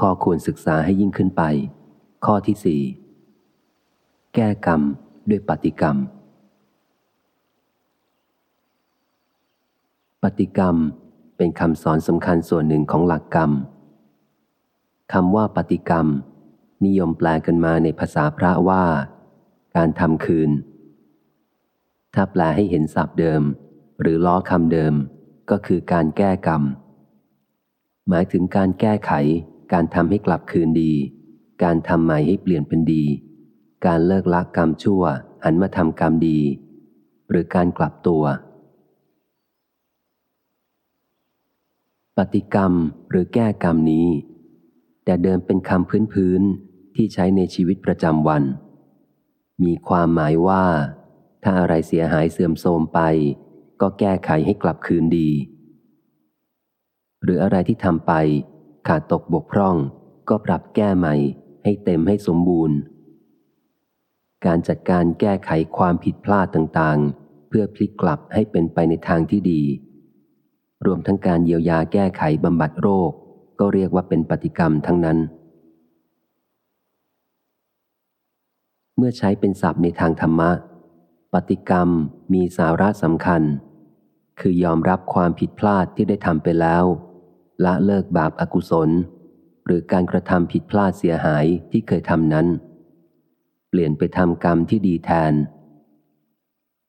ข้อควรศึกษาให้ยิ่งขึ้นไป ข้อที่สี่แก้กรรมด้วยปฏิกรรม ปฏิกรรมเป็นคำสอนสำคัญส่วนหนึ่งของหลักกรรมคำว่าปฏิกรรม นิยมแปลกันมาในภาษาพระว่า การทำคืน ถ้าแปลให้เห็นศัพท์เดิม หรือล้อคำเดิม ก็คือการแก้กรรม หมายถึงการแก้ไข การทำให้กลับคืนดี การทำใหม่ให้เปลี่ยนเป็นดี การเลิกละกรรมชั่ว หันมาทำกรรมดี หรือการกลับตัว ปฏิกรรมหรือแก้กรรมนี้ แต่เดิมเป็นคำพื้นๆที่ใช้ในชีวิตประจำวัน มีความหมายว่า ถ้าอะไรเสียหายเสื่อมโทรมไป ก็แก้ไขให้กลับคืนดี หรืออะไรที่ทำไป ขาดตกบกพร่อง ก็ปรับแก้ใหม่ ให้เต็มให้สมบูรณ์ การจัดการแก้ไขความผิดพลาดต่างๆ เพื่อพลิกกลับให้เป็นไปในทางที่ดี รวมทั้งการเยียวยาแก้ไขบำบัดโรค ก็เรียกว่าเป็นปฏิกรรมทั้งนั้น เมื่อใช้เป็นศัพท์ในทางธรรมะ ปฏิกรรมมีสาระสำคัญ คือยอมรับความผิดพลาดที่ได้ทำไปแล้ว ละเลิกบาปอากุศล หรือการกระทำผิดพลาดเสียหายที่เคยทำนั้น เปลี่ยนไปทำกรรมที่ดีแทน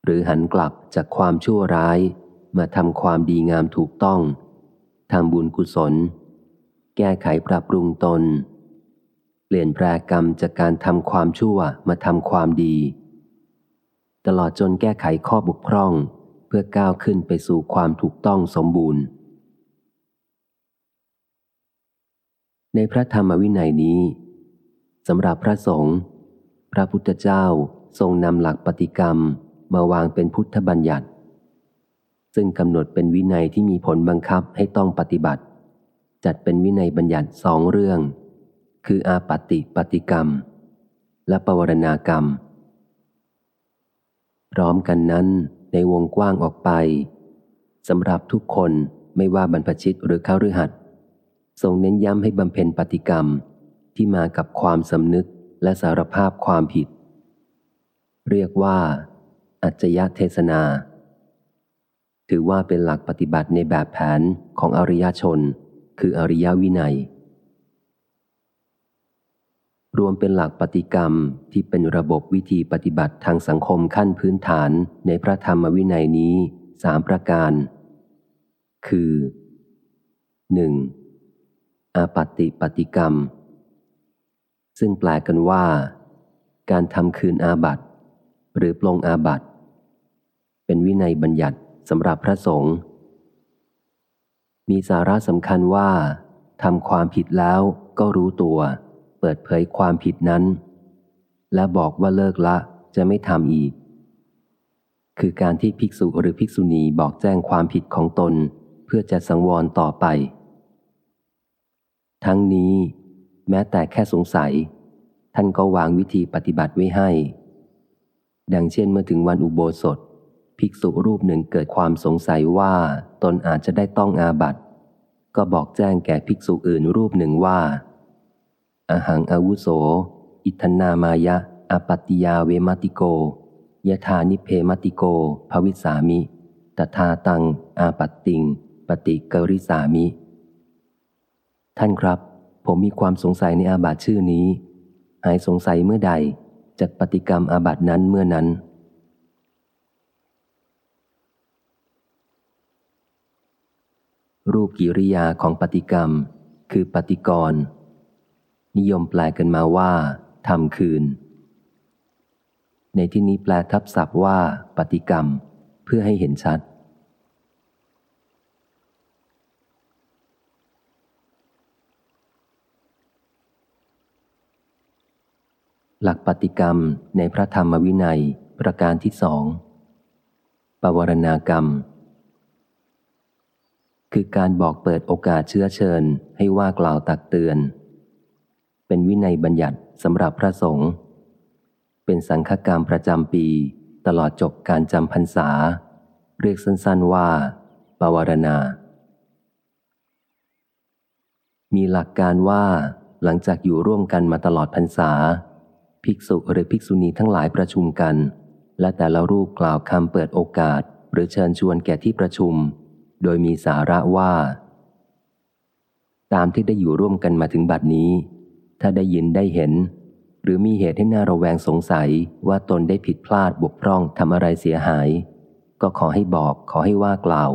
หรือหันกลับจากความชั่วร้ายมาทำความดีงามถูกต้องทำบุญกุศล แก้ไขปรับปรุงตน เปลี่ยนแปลกรรมจากการทำความชั่วมาทำความดี ตลอดจนแก้ไขข้อบกพร่อง เพื่อก้าวขึ้นไปสู่ความถูกต้องสมบูรณ์ ในพระธรรมวินัยนี้สำหรับพระสงฆ์พระพุทธเจ้าทรงนำหลักปฏิกรรมมาวางเป็นพุทธบัญญัติ ซึ่งกำหนดเป็นวินัยที่มีผลบังคับให้ต้องปฏิบัติ จัดเป็นวินัยบัญญัติสองเรื่อง คืออาปติปฏิกรรม และปวารณากรรม พร้อมกันนั้นในวงกว้างออกไปสำหรับทุกคนไม่ว่าบรรพชิตหรือเข้าฤหัส ทรงเน้นย้ำให้บำเพ็ญปฏิกรรมที่มากับความสำนึกและสารภาพความผิด เรียกว่า อัจยเทศนา ถือว่าเป็นหลักปฏิบัติในแบบแผนของอริยชน คืออริยวินัย รวมเป็นหลักปฏิกรรมที่เป็นระบบวิธีปฏิบัติทางสังคมขั้นพื้นฐานในพระธรรมวินัยนี้สามประการ คือ 1. อาปติปฏิกรรม ซึ่งแปลกันว่า การทำคืนอาบัตหรือปลงอาบัตเป็นวินัยบัญญัติสำหรับพระสงฆ์มีสาระสำคัญว่าทำความผิดแล้วก็รู้ตัว เปิดเผยความผิดนั้น และบอกว่าเลิกละจะไม่ทำอีก คือการที่ภิกษุหรือภิกษุณีบอกแจ้งความผิดของตน เพื่อจะสังวรต่อไป ทั้งนี้ แม้แต่แค่สงสัย ท่านก็วางวิธีปฏิบัติไว้ให้ ดังเช่นเมื่อถึงวันอุโบสถ ภิกษุรูปหนึ่งเกิดความสงสัยว่าตนอาจจะได้ต้องอาบัตก็บอกแจ้งแก่ภิกษุอื่นรูปหนึ่งว่าอาหังอาวุโส อิทนามายะอปติยาเวมติโกยะธานิเพมติโก ภวิสามิตถาตัง อาปัตติง ปฏิกริสามิ ท่านครับ ผมมีความสงสัยในอาบัตชื่อนี้ หายสงสัยเมื่อใดจัดปฏิกรรมอาบัตนั้นเมื่อนั้น รูปกิริยาของปฏิกรรม คือปฏิกร นิยมแปลกันมาว่าทำคืน ในที่นี้แปลทับศัพท์ว่า ปฏิกรรม เพื่อให้เห็นชัด หลักปฏิกรรมในพระธรรมวินัยประการที่สองปวารณากรรม คือการบอกเปิดโอกาสเชื้อเชิญให้ว่ากล่าวตักเตือน เป็นวินัยบัญญัติสำหรับพระสงฆ์เป็นสังฆกรรมประจำปี ตลอดจบการจำพรรษา เรียกสั้นๆว่าปวารณา มีหลักการว่าหลังจากอยู่ร่วมกันมาตลอดพรรษา ภิกษุหรือภิกษุณีทั้งหลายประชุมกัน และแต่ละรูปกล่าวคำเปิดโอกาส หรือเชิญชวนแก่ที่ประชุม โดยมีสาระว่า ตามที่ได้อยู่ร่วมกันมาถึงบัดนี้ ถ้าได้ยินได้เห็น หรือมีเหตุให้น่าระแวงสงสัยว่าตนได้ผิดพลาดบกพร่องทำอะไรเสียหาย ก็ขอให้บอกขอให้ว่ากล่าว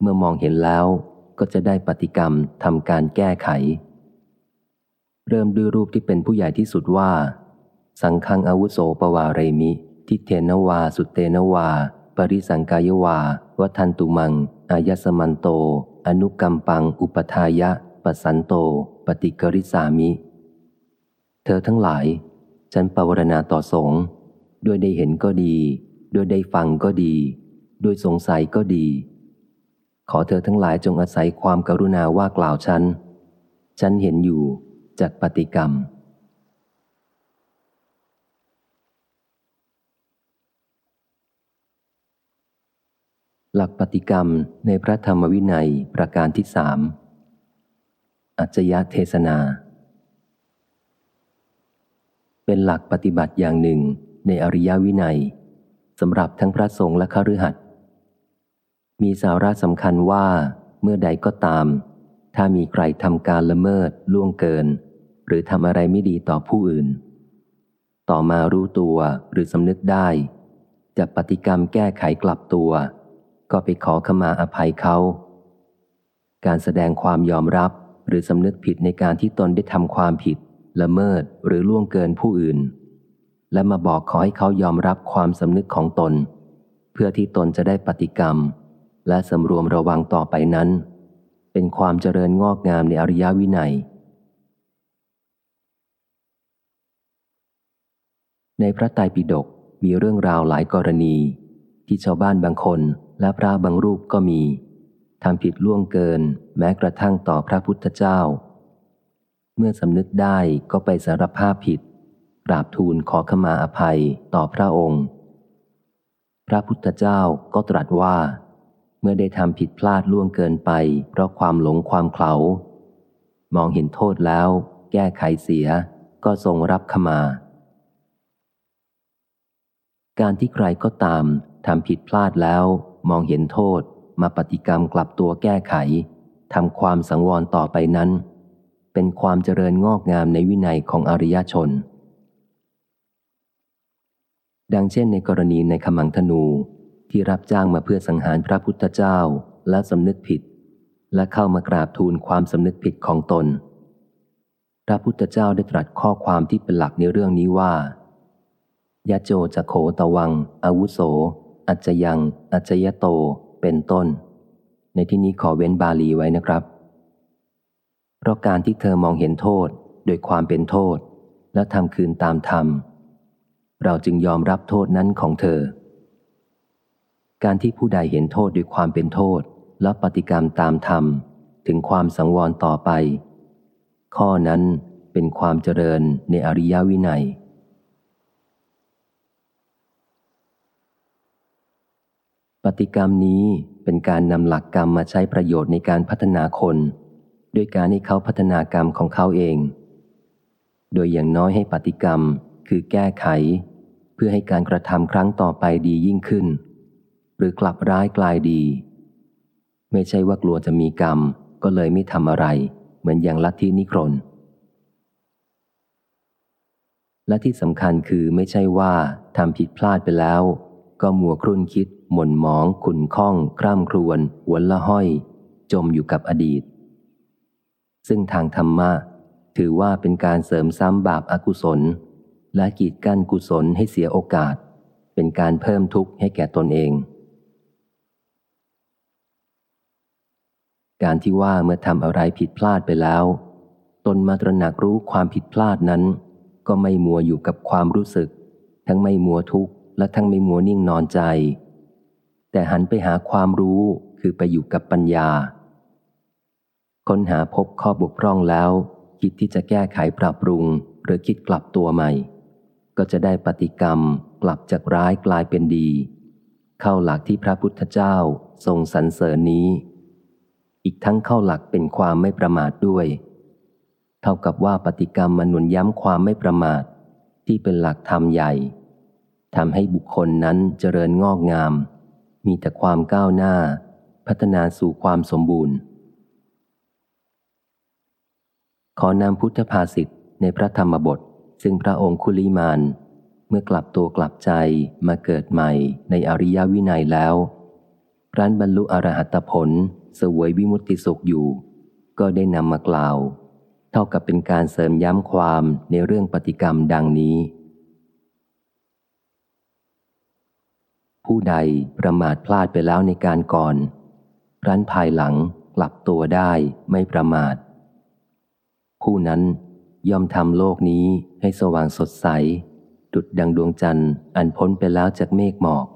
เมื่อมองเห็นแล้วก็จะได้ปฏิกรรมทำการแก้ไข เริ่มด้วยรูปที่เป็นผู้ใหญ่ที่สุดว่า สังฆังอาวุโสปวาเรมิ ทิเทนวา สุเตนวา ปริสังกายวา วัทันตุมัง อายสมันโต อนุกรรมปัง อุปทายะปสันโต ปฏิกริสามิ เธอทั้งหลาย ฉันปวารณาต่อสงฆ์ด้วยได้เห็นก็ดี ด้วยได้ฟังก็ดี ด้วยสงสัยก็ดี ขอเธอทั้งหลายจงอาศัยความกรุณาว่ากล่าวฉัน ฉันเห็นอยู่ จากปฏิกรรม หลักปฏิกรรมในพระธรรมวินัยประการที่สามอัจยเทศนา เป็นหลักปฏิบัติอย่างหนึ่งในอริยวินัยสำหรับทั้งพระสงฆ์และขรือหัดมีสาระสำคัญว่าเมื่อใดก็ตาม ถ้ามีใครทำการละเมิดล่วงเกิน หรือทำอะไรไม่ดีต่อผู้อื่น ต่อมารู้ตัวหรือสำนึกได้ จะปฏิกรรมแก้ไขกลับตัว ก็ไปขอขมาอภัยเขา การแสดงความยอมรับหรือสำนึกผิดในการที่ตนได้ทำความผิด ละเมิดหรือล่วงเกินผู้อื่น และมาบอกขอให้เขายอมรับความสำนึกของตน เพื่อที่ตนจะได้ปฏิกรรม และสำรวมระวังต่อไปนั้น เป็นความเจริญงอกงามในอริยวินัย ในพระไตรปิฎกมีเรื่องราวหลายกรณี ที่ชาวบ้านบางคนและพระบางรูปก็มีทำผิดล่วงเกินแม้กระทั่งต่อพระพุทธเจ้า เมื่อสำนึกได้ก็ไปสารภาพผิดกราบทูลขอขมาอภัยต่อพระองค์ พระพุทธเจ้าก็ตรัสว่า เมื่อได้ทำผิดพลาดล่วงเกินไป เพราะความหลงความเขามองเห็นโทษแล้ว แก้ไขเสียก็ทรงรับขมา การที่ใครก็ตามทำผิดพลาดแล้ว มองเห็นโทษ มาปฏิกรรมกลับตัวแก้ไขทำความสังวรต่อไปนั้น เป็นความเจริญงอกงามในวินัยของอริยชน ดังเช่นในกรณีในขมังธนูที่รับจ้างมาเพื่อสังหารพระพุทธเจ้าและสำนึกผิด และเข้ามากราบทูลความสำนึกผิดของตน พระพุทธเจ้าได้ตรัสข้อความที่เป็นหลักในเรื่องนี้ว่า ยะโจจะโขตวัง อาวุโส อัจยัง อัจยโต เป็นต้น ในที่นี้ขอเว้นบาลีไว้นะครับ เพราะการที่เธอมองเห็นโทษโดยความเป็นโทษ และทำคืนตามธรรม เราจึงยอมรับโทษนั้นของเธอ การที่ผู้ใดเห็นโทษด้วยความเป็นโทษ และปฏิกรรมตามธรรม ถึงความสังวรต่อไป ข้อนั้นเป็นความเจริญในอริยวินัย ปฏิกรรมนี้เป็นการนำหลักกรรมมาใช้ประโยชน์ในการพัฒนาคน ด้วยการให้เขาพัฒนากรรมของเขาเอง โดยอย่างน้อยให้ปฏิกรรมคือแก้ไข เพื่อให้การกระทำครั้งต่อไปดียิ่งขึ้น หรือกลับร้ายกลายดี ไม่ใช่ว่ากลัวจะมีกรรม ก็เลยไม่ทำอะไร เหมือนอย่างลัทธินิครนและที่สำคัญคือไม่ใช่ว่าทำผิดพลาดไปแล้ว ก็มัวครุ่นคิด หม่นหมองขุนข้องคร่ำครวญหวนละห้อย จมอยู่กับอดีต ซึ่งทางธรรมะ ถือว่าเป็นการเสริมซ้ำบาปอากุศล และกีดกั้นกุศลให้เสียโอกาส เป็นการเพิ่มทุกข์ให้แก่ตนเอง การที่ว่าเมื่อทำอะไรผิดพลาดไปแล้ว ตนมาตระหนักรู้ความผิดพลาดนั้น ก็ไม่มัวอยู่กับความรู้สึก ทั้งไม่มัวทุกข์และทั้งไม่มัวนิ่งนอนใจ แต่หันไปหาความรู้คือไปอยู่กับปัญญา ค้นหาพบข้อบกพร่องแล้ว คิดที่จะแก้ไขปรับปรุง หรือคิดกลับตัวใหม่ ก็จะได้ปฏิกรรมกลับจากร้ายกลายเป็นดี เข้าหลักที่พระพุทธเจ้าทรงสรรเสริญนี้ อีกทั้งเข้าหลักเป็นความไม่ประมาทด้วย เท่ากับว่าปฏิกรรมมาหนุนย้ำความไม่ประมาท ที่เป็นหลักธรรมใหญ่ทำให้บุคคลนั้นเจริญงอกงาม มีแต่ความก้าวหน้า พัฒนาสู่ความสมบูรณ์ ขอนำพุทธภาษิตในพระธรรมบท ซึ่งพระองค์คุลิมานเมื่อกลับตัวกลับใจมาเกิดใหม่ในอริยวินัยแล้วรันบรรลุอรหัตผลสวยวิมุตติสุขอยู่ ก็ได้นำมากล่าว เท่ากับเป็นการเสริมย้ำความในเรื่องปฏิกรรมดังนี้ ผู้ใดประมาทพลาดไปแล้วในการก่อน รันภายหลังกลับตัวได้ไม่ประมาท ผู้นั้นย่อมทำโลกนี้ให้สว่างสดใส ดุดดังดวงจันทร์อันพ้นไปแล้วจากเมฆหมอก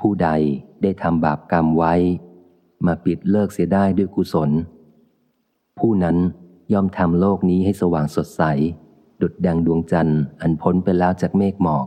ผู้ใดได้ทำบาปกรรมไว้ มาปิดเลิกเสียได้ด้วยกุศล ผู้นั้นย่อมทำโลกนี้ให้สว่างสดใส ดุดดังดวงจันทร์อันพ้นไปแล้วจากเมฆหมอก